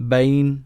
بين